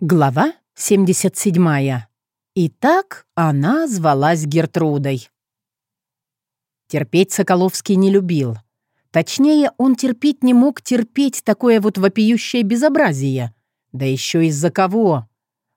Глава 77. Итак, она звалась Гертрудой. Терпеть Соколовский не любил. Точнее, он терпеть не мог терпеть такое вот вопиющее безобразие. Да еще из-за кого.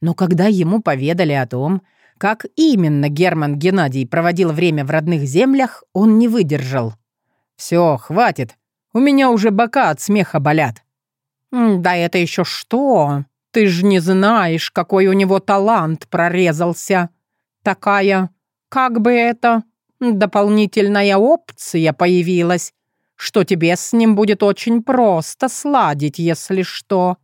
Но когда ему поведали о том, как именно Герман Геннадий проводил время в родных землях, он не выдержал. «Все, хватит. У меня уже бока от смеха болят». «Да это еще что?» Ты ж не знаешь, какой у него талант прорезался. Такая, как бы это, дополнительная опция появилась, что тебе с ним будет очень просто сладить, если что».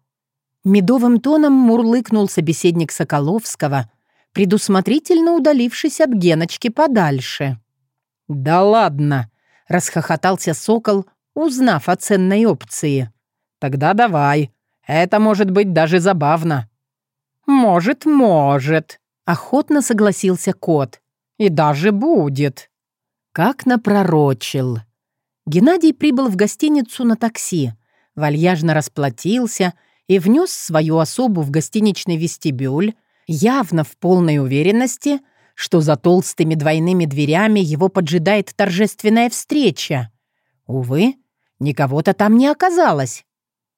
Медовым тоном мурлыкнул собеседник Соколовского, предусмотрительно удалившись от Геночки подальше. «Да ладно!» — расхохотался Сокол, узнав о ценной опции. «Тогда давай, это может быть даже забавно». «Может, может», — охотно согласился кот. «И даже будет». Как напророчил. Геннадий прибыл в гостиницу на такси, вальяжно расплатился и внес свою особу в гостиничный вестибюль, явно в полной уверенности, что за толстыми двойными дверями его поджидает торжественная встреча. Увы, никого-то там не оказалось.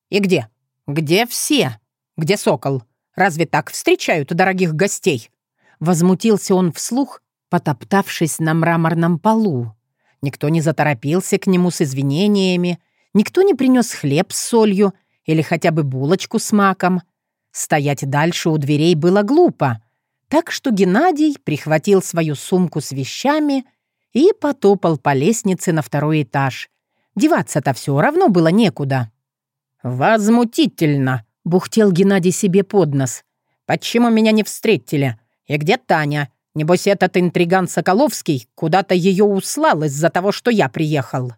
«И где? «Где все? Где сокол? Разве так встречают дорогих гостей?» Возмутился он вслух, потоптавшись на мраморном полу. Никто не заторопился к нему с извинениями, никто не принес хлеб с солью или хотя бы булочку с маком. Стоять дальше у дверей было глупо, так что Геннадий прихватил свою сумку с вещами и потопал по лестнице на второй этаж. Деваться-то все равно было некуда. «Возмутительно!» — бухтел Геннадий себе под нос. «Почему меня не встретили? И где Таня? Небось, этот интриган Соколовский куда-то ее услал из-за того, что я приехал».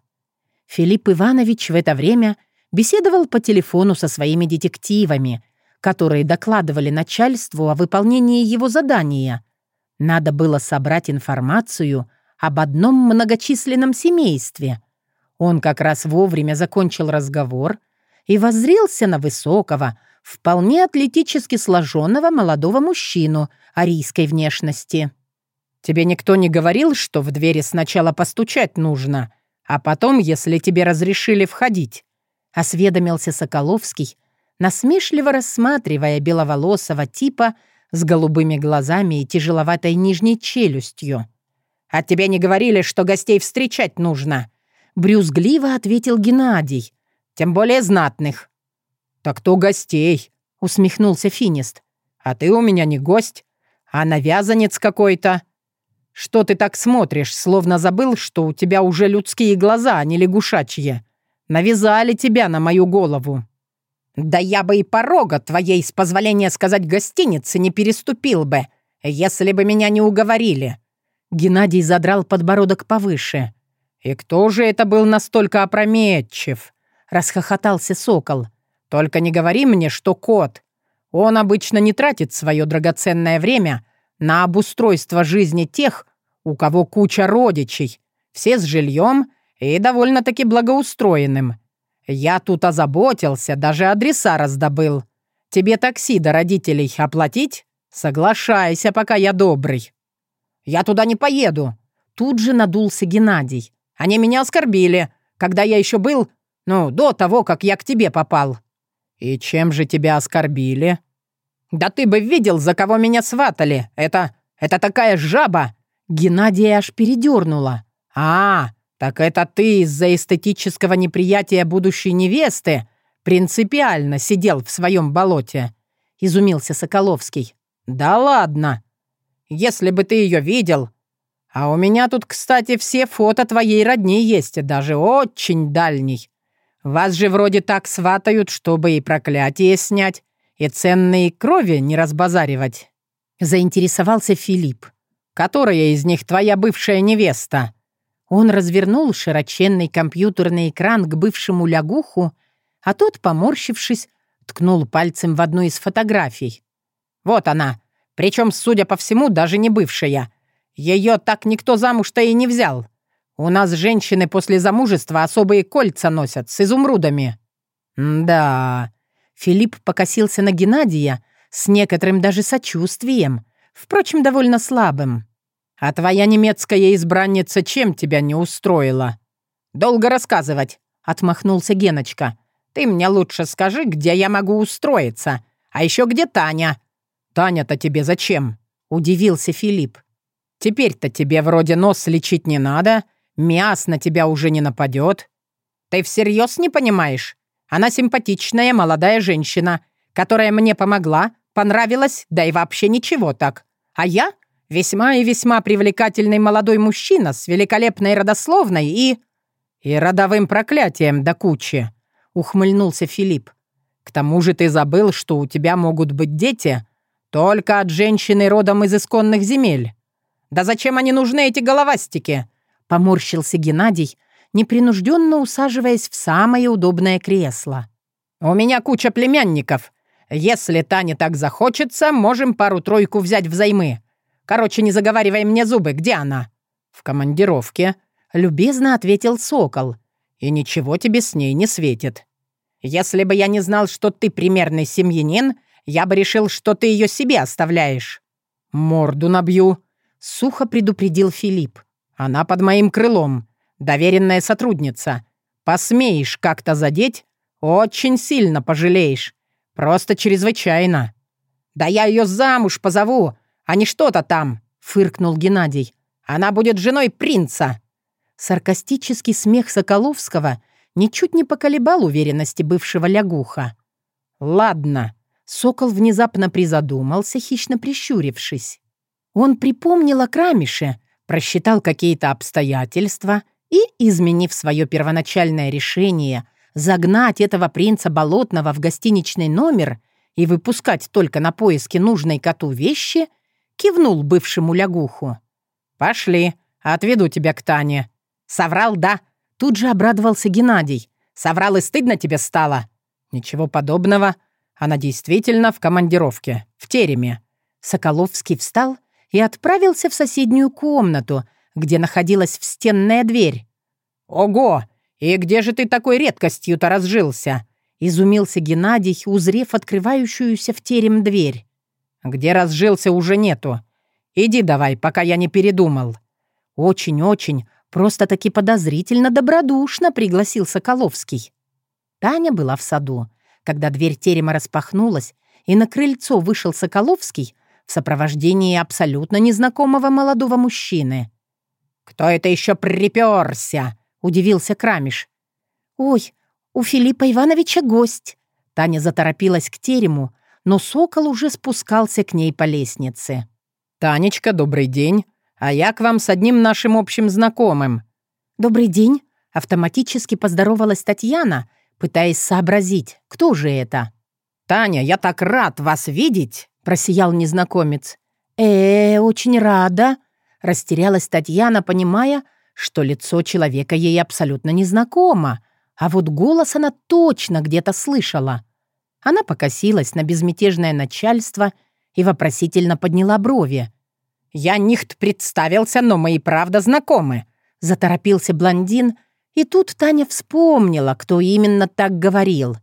Филипп Иванович в это время беседовал по телефону со своими детективами, которые докладывали начальству о выполнении его задания. Надо было собрать информацию об одном многочисленном семействе. Он как раз вовремя закончил разговор — и воззрелся на высокого, вполне атлетически сложенного молодого мужчину арийской внешности. «Тебе никто не говорил, что в двери сначала постучать нужно, а потом, если тебе разрешили входить?» — осведомился Соколовский, насмешливо рассматривая беловолосого типа с голубыми глазами и тяжеловатой нижней челюстью. «А тебе не говорили, что гостей встречать нужно?» Брюзгливо ответил Геннадий, тем более знатных». «Так то гостей», — усмехнулся Финист. «А ты у меня не гость, а навязанец какой-то. Что ты так смотришь, словно забыл, что у тебя уже людские глаза, а не лягушачьи? Навязали тебя на мою голову». «Да я бы и порога твоей, с позволения сказать, гостиницы не переступил бы, если бы меня не уговорили». Геннадий задрал подбородок повыше. «И кто же это был настолько опрометчив?» — расхохотался сокол. «Только не говори мне, что кот. Он обычно не тратит свое драгоценное время на обустройство жизни тех, у кого куча родичей, все с жильем и довольно-таки благоустроенным. Я тут озаботился, даже адреса раздобыл. Тебе такси до родителей оплатить? Соглашайся, пока я добрый». «Я туда не поеду», — тут же надулся Геннадий. «Они меня оскорбили, когда я еще был ну, до того, как я к тебе попал». «И чем же тебя оскорбили?» «Да ты бы видел, за кого меня сватали. Это... это такая жаба!» Геннадия аж передернула. «А, так это ты из-за эстетического неприятия будущей невесты принципиально сидел в своем болоте?» — изумился Соколовский. «Да ладно! Если бы ты ее видел... А у меня тут, кстати, все фото твоей родни есть, даже очень дальний. Вас же вроде так сватают, чтобы и проклятие снять, и ценные крови не разбазаривать». Заинтересовался Филипп. «Которая из них твоя бывшая невеста?» Он развернул широченный компьютерный экран к бывшему лягуху, а тот, поморщившись, ткнул пальцем в одну из фотографий. «Вот она. Причем, судя по всему, даже не бывшая. Ее так никто замуж-то и не взял. У нас женщины после замужества особые кольца носят с изумрудами». «Да...» Филипп покосился на Геннадия, с некоторым даже сочувствием, впрочем, довольно слабым. «А твоя немецкая избранница чем тебя не устроила?» «Долго рассказывать», — отмахнулся Геночка. «Ты мне лучше скажи, где я могу устроиться. А еще где Таня?» «Таня-то тебе зачем?» — удивился Филипп. «Теперь-то тебе вроде нос лечить не надо, мяс на тебя уже не нападет». «Ты всерьез не понимаешь? Она симпатичная молодая женщина, которая мне помогла, понравилась, да и вообще ничего так. А я весьма и весьма привлекательный молодой мужчина с великолепной родословной и... и родовым проклятием до кучи», — ухмыльнулся Филипп. «К тому же ты забыл, что у тебя могут быть дети только от женщины родом из исконных земель. Да зачем они нужны, эти головастики?» — поморщился Геннадий, непринужденно усаживаясь в самое удобное кресло. «У меня куча племянников. Если Таня так захочется, можем пару-тройку взять взаймы. Короче, не заговаривай мне зубы. Где она?» «В командировке», — любезно ответил Сокол. «И ничего тебе с ней не светит. Если бы я не знал, что ты примерный семьянин, я бы решил, что ты ее себе оставляешь». «Морду набью», — сухо предупредил Филипп. «Она под моим крылом. Доверенная сотрудница. Посмеешь как-то задеть, очень сильно пожалеешь. Просто чрезвычайно». «Да я ее замуж позову, а не что-то там», — фыркнул Геннадий. «Она будет женой принца». Саркастический смех Соколовского ничуть не поколебал уверенности бывшего лягуха. «Ладно», — Сокол внезапно призадумался, хищно прищурившись. Он припомнил о Крамише, просчитал какие-то обстоятельства и, изменив свое первоначальное решение загнать этого принца Болотного в гостиничный номер и выпускать только на поиски нужной коту вещи, кивнул бывшему лягуху. «Пошли, отведу тебя к Тане». «Соврал, да?» Тут же обрадовался Геннадий. «Соврал и стыдно тебе стало?» «Ничего подобного. Она действительно в командировке, в тереме». Соколовский встал и отправился в соседнюю комнату, где находилась встенная дверь. «Ого! И где же ты такой редкостью-то разжился?» — изумился Геннадий, узрев открывающуюся в терем дверь. «Где разжился, уже нету. Иди давай, пока я не передумал». Очень-очень, просто-таки подозрительно добродушно пригласил Соколовский. Таня была в саду, когда дверь терема распахнулась, и на крыльцо вышел Соколовский в сопровождении абсолютно незнакомого молодого мужчины. «Кто это еще приперся?» — удивился Крамиш. «Ой, у Филиппа Ивановича гость!» Таня заторопилась к терему, но сокол уже спускался к ней по лестнице. «Танечка, добрый день. А я к вам с одним нашим общим знакомым». «Добрый день», — автоматически поздоровалась Татьяна, пытаясь сообразить, кто же это. «Таня, я так рад вас видеть!» — просиял незнакомец. «Э, -э очень рада», — растерялась Татьяна, понимая, что лицо человека ей абсолютно незнакомо, а вот голос она точно где-то слышала. Она покосилась на безмятежное начальство и вопросительно подняла брови. «Я нихт представился, но мы и правда знакомы», — заторопился блондин, и тут Таня вспомнила, кто именно так говорил.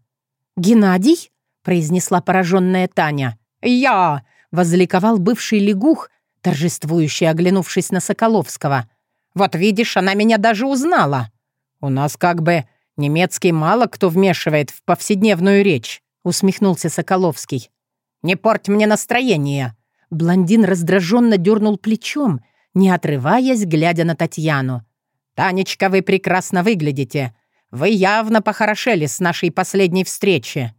«Геннадий?» — произнесла пораженная Таня. «Я!» — возликовал бывший лягух, торжествующий, оглянувшись на Соколовского. «Вот видишь, она меня даже узнала. У нас как бы немецкий мало кто вмешивает в повседневную речь», — усмехнулся Соколовский. «Не порть мне настроение!» Блондин раздраженно дернул плечом, не отрываясь, глядя на Татьяну. «Танечка, вы прекрасно выглядите. Вы явно похорошели с нашей последней встречи».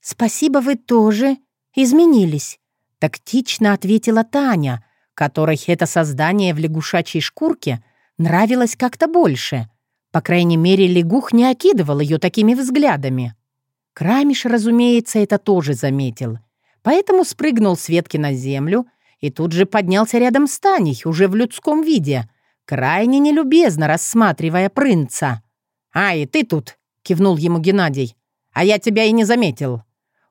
«Спасибо, вы тоже изменились», — тактично ответила Таня, которой это создание в лягушачьей шкурке нравилось как-то больше. По крайней мере, лягух не окидывал ее такими взглядами. Крамиш, разумеется, это тоже заметил. Поэтому спрыгнул с ветки на землю и тут же поднялся рядом с Таней, уже в людском виде, крайне нелюбезно рассматривая принца. «А, и ты тут!» — кивнул ему Геннадий. «А я тебя и не заметил».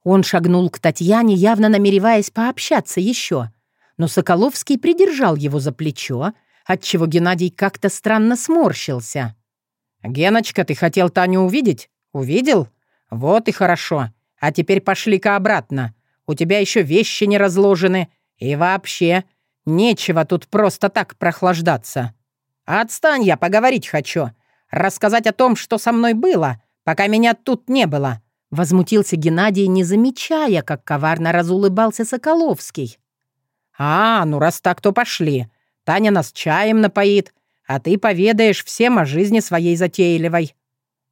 Он шагнул к Татьяне, явно намереваясь пообщаться еще. Но Соколовский придержал его за плечо, отчего Геннадий как-то странно сморщился. «Геночка, ты хотел Таню увидеть? Увидел? Вот и хорошо. А теперь пошли-ка обратно. У тебя еще вещи не разложены. И вообще, нечего тут просто так прохлаждаться. Отстань, я поговорить хочу. Рассказать о том, что со мной было, пока меня тут не было». Возмутился Геннадий, не замечая, как коварно разулыбался Соколовский. «А, ну раз так, то пошли. Таня нас чаем напоит, а ты поведаешь всем о жизни своей затейливой».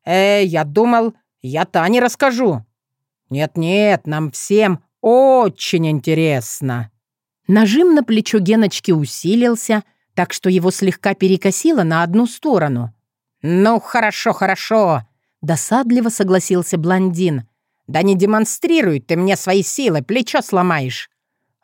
«Э, я думал, я Тане расскажу». «Нет-нет, нам всем очень интересно». Нажим на плечо Геночки усилился, так что его слегка перекосило на одну сторону. «Ну, хорошо, хорошо», — досадливо согласился блондин. «Да не демонстрируй ты мне свои силы, плечо сломаешь».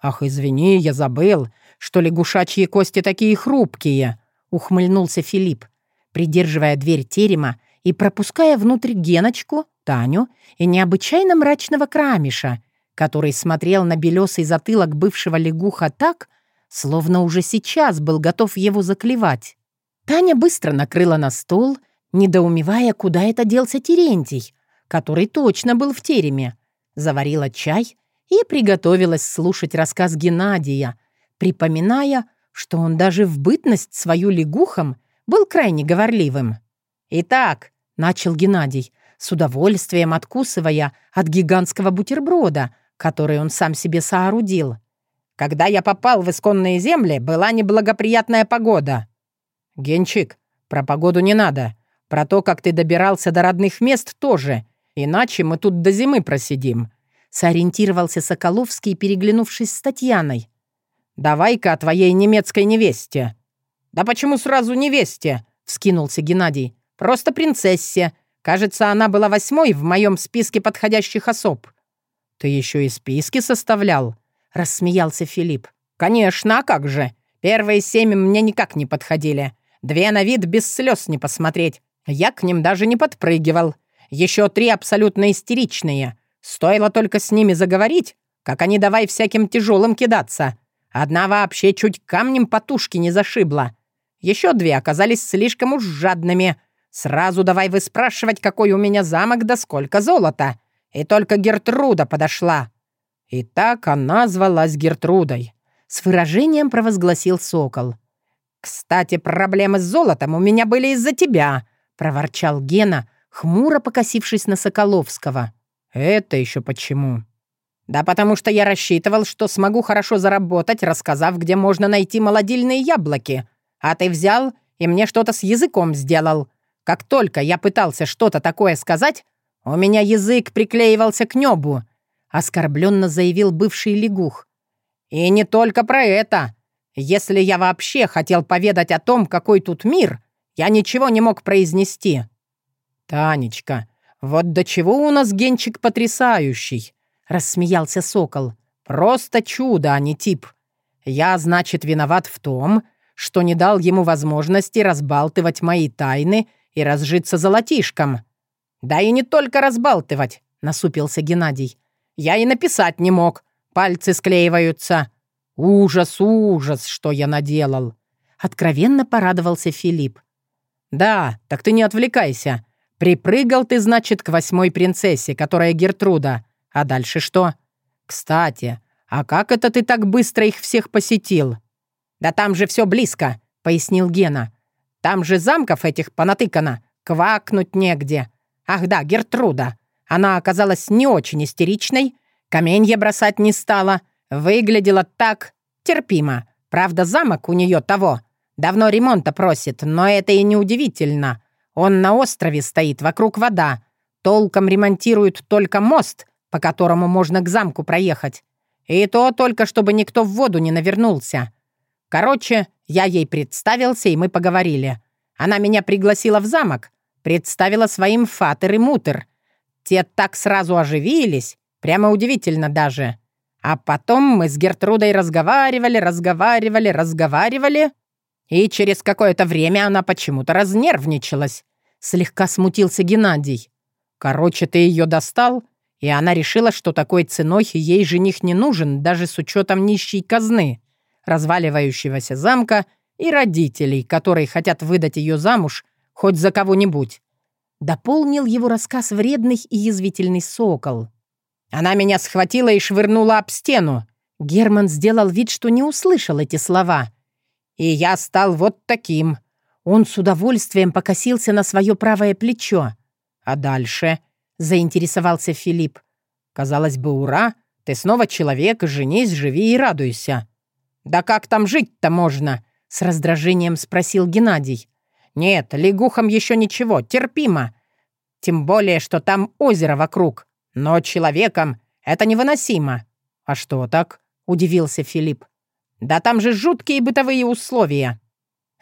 «Ах, извини, я забыл, что лягушачьи кости такие хрупкие», — ухмыльнулся Филипп, придерживая дверь терема и пропуская внутрь Геночку, Таню и необычайно мрачного крамиша, который смотрел на белесый затылок бывшего лягуха так, словно уже сейчас был готов его заклевать. Таня быстро накрыла на стол, недоумевая, куда это делся Терентий, который точно был в тереме, заварила чай и приготовилась слушать рассказ Геннадия, припоминая, что он даже в бытность свою лягухом был крайне говорливым. «Итак», — начал Геннадий, с удовольствием откусывая от гигантского бутерброда, который он сам себе соорудил. «Когда я попал в исконные земли, была неблагоприятная погода». «Генчик, про погоду не надо. Про то, как ты добирался до родных мест, тоже. Иначе мы тут до зимы просидим», — сориентировался Соколовский, переглянувшись с Татьяной. «Давай-ка о твоей немецкой невесте». «Да почему сразу невесте?» — вскинулся Геннадий. «Просто принцессе. Кажется, она была восьмой в моем списке подходящих особ». «Ты еще и списки составлял?» — рассмеялся Филипп. «Конечно, а как же? Первые семь мне никак не подходили. Две на вид без слез не посмотреть. Я к ним даже не подпрыгивал. Еще три абсолютно истеричные. Стоило только с ними заговорить, как они давай всяким тяжелым кидаться. Одна вообще чуть камнем по тушке не зашибла. Еще две оказались слишком уж жадными. Сразу давай выспрашивать, какой у меня замок да сколько золота. И только Гертруда подошла. И так она звалась Гертрудой. С выражением провозгласил сокол. «Кстати, проблемы с золотом у меня были из-за тебя», — проворчал Гена, хмуро покосившись на Соколовского. «Это еще почему?» «Да потому что я рассчитывал, что смогу хорошо заработать, рассказав, где можно найти молодильные яблоки. А ты взял и мне что-то с языком сделал. Как только я пытался что-то такое сказать, у меня язык приклеивался к небу», — оскорбленно заявил бывший лягух. «И не только про это. Если я вообще хотел поведать о том, какой тут мир, я ничего не мог произнести». «Танечка, вот до чего у нас генчик потрясающий!» — рассмеялся сокол. «Просто чудо, а не тип. Я, значит, виноват в том, что не дал ему возможности разбалтывать мои тайны и разжиться золотишком». «Да и не только разбалтывать», — насупился Геннадий. «Я и написать не мог. Пальцы склеиваются». «Ужас, ужас, что я наделал!» Откровенно порадовался Филипп. «Да, так ты не отвлекайся. Припрыгал ты, значит, к восьмой принцессе, которая Гертруда. А дальше что? Кстати, а как это ты так быстро их всех посетил?» «Да там же все близко», — пояснил Гена. «Там же замков этих понатыкано. Квакнуть негде. Ах да, Гертруда. Она оказалась не очень истеричной, каменья бросать не стала, выглядела так терпимо. Правда, замок у нее того. Давно ремонта просит, но это и не удивительно. Он на острове стоит, вокруг вода. Толком ремонтируют только мост, по которому можно к замку проехать. И то только, чтобы никто в воду не навернулся. Короче, я ей представился, и мы поговорили. Она меня пригласила в замок, представила своим фатер и мутер. Те так сразу оживились, прямо удивительно даже. А потом мы с Гертрудой разговаривали, разговаривали, разговаривали, и через какое-то время она почему-то разнервничалась. Слегка смутился Геннадий. Короче, ты ее достал, и она решила, что такой ценой ей жених не нужен, даже с учетом нищей казны, разваливающегося замка и родителей, которые хотят выдать ее замуж хоть за кого-нибудь. Дополнил его рассказ вредный и язвительный сокол. Она меня схватила и швырнула об стену. Герман сделал вид, что не услышал эти слова. И я стал вот таким. Он с удовольствием покосился на свое правое плечо. А дальше, заинтересовался Филипп. Казалось бы, ура, ты снова человек, женись, живи и радуйся. Да как там жить-то можно? С раздражением спросил Геннадий. Нет, лягухам еще ничего, терпимо. Тем более, что там озеро вокруг. Но человеком это невыносимо. А что так? Удивился Филипп. Да там же жуткие бытовые условия.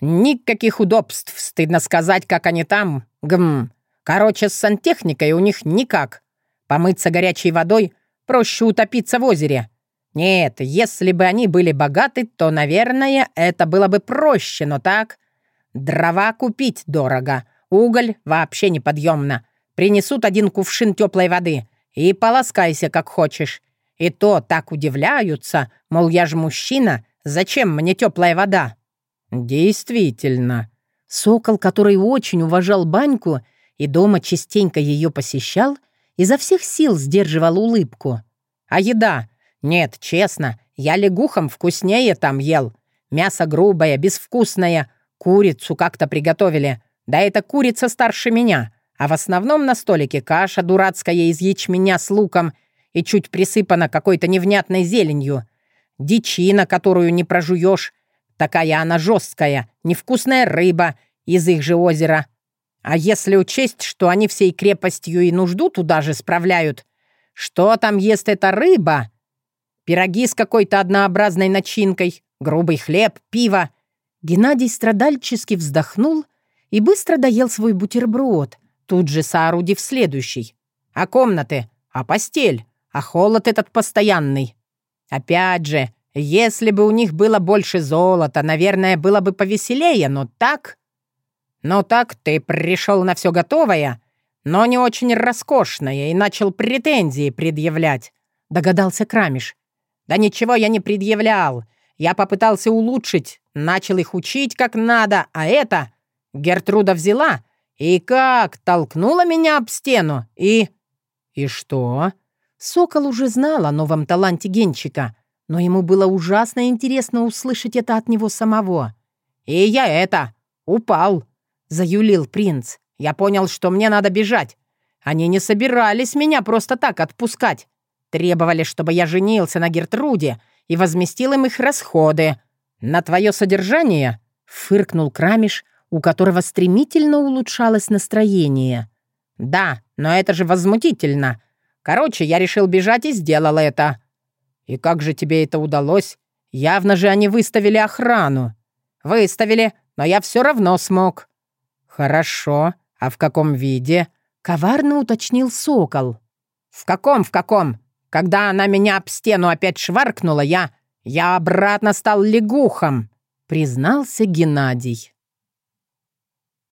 Никаких удобств, стыдно сказать, как они там. Гм. Короче, с сантехникой у них никак. Помыться горячей водой проще утопиться в озере. Нет, если бы они были богаты, то, наверное, это было бы проще, но так... Дрова купить дорого, уголь вообще неподъемно. Принесут один кувшин теплой воды и полоскайся, как хочешь. И то так удивляются, мол, я же мужчина, зачем мне теплая вода? Действительно. Сокол, который очень уважал баньку и дома частенько ее посещал, изо всех сил сдерживал улыбку. А еда? Нет, честно, я лягухом вкуснее там ел. Мясо грубое, безвкусное, курицу как-то приготовили. Да это курица старше меня. А в основном на столике каша дурацкая из ячменя с луком и чуть присыпана какой-то невнятной зеленью. Дичина, которую не прожуешь. Такая она жесткая, невкусная рыба из их же озера. А если учесть, что они всей крепостью и нужду туда же справляют, что там ест эта рыба? Пироги с какой-то однообразной начинкой, грубый хлеб, пиво. Геннадий страдальчески вздохнул и быстро доел свой бутерброд, тут же соорудив следующий. А комнаты? А постель? А холод этот постоянный? Опять же, если бы у них было больше золота, наверное, было бы повеселее, но так... Но так ты пришел на все готовое, но не очень роскошное, и начал претензии предъявлять, догадался Крамиш. Да ничего я не предъявлял. Я попытался улучшить, начал их учить как надо, а это... Гертруда взяла и как толкнула меня об стену, и... И что? Сокол уже знал о новом таланте Генчика, но ему было ужасно интересно услышать это от него самого. «И я это... упал», — заюлил принц. «Я понял, что мне надо бежать. Они не собирались меня просто так отпускать. Требовали, чтобы я женился на Гертруде и возместил им их расходы. На твое содержание?» — фыркнул Крамиш, у которого стремительно улучшалось настроение. «Да, но это же возмутительно. Короче, я решил бежать и сделал это». «И как же тебе это удалось? Явно же они выставили охрану». «Выставили, но я все равно смог». «Хорошо. А в каком виде?» — коварно уточнил сокол. «В каком, в каком? Когда она меня об стену опять шваркнула, я... Я обратно стал лягухом», — признался Геннадий.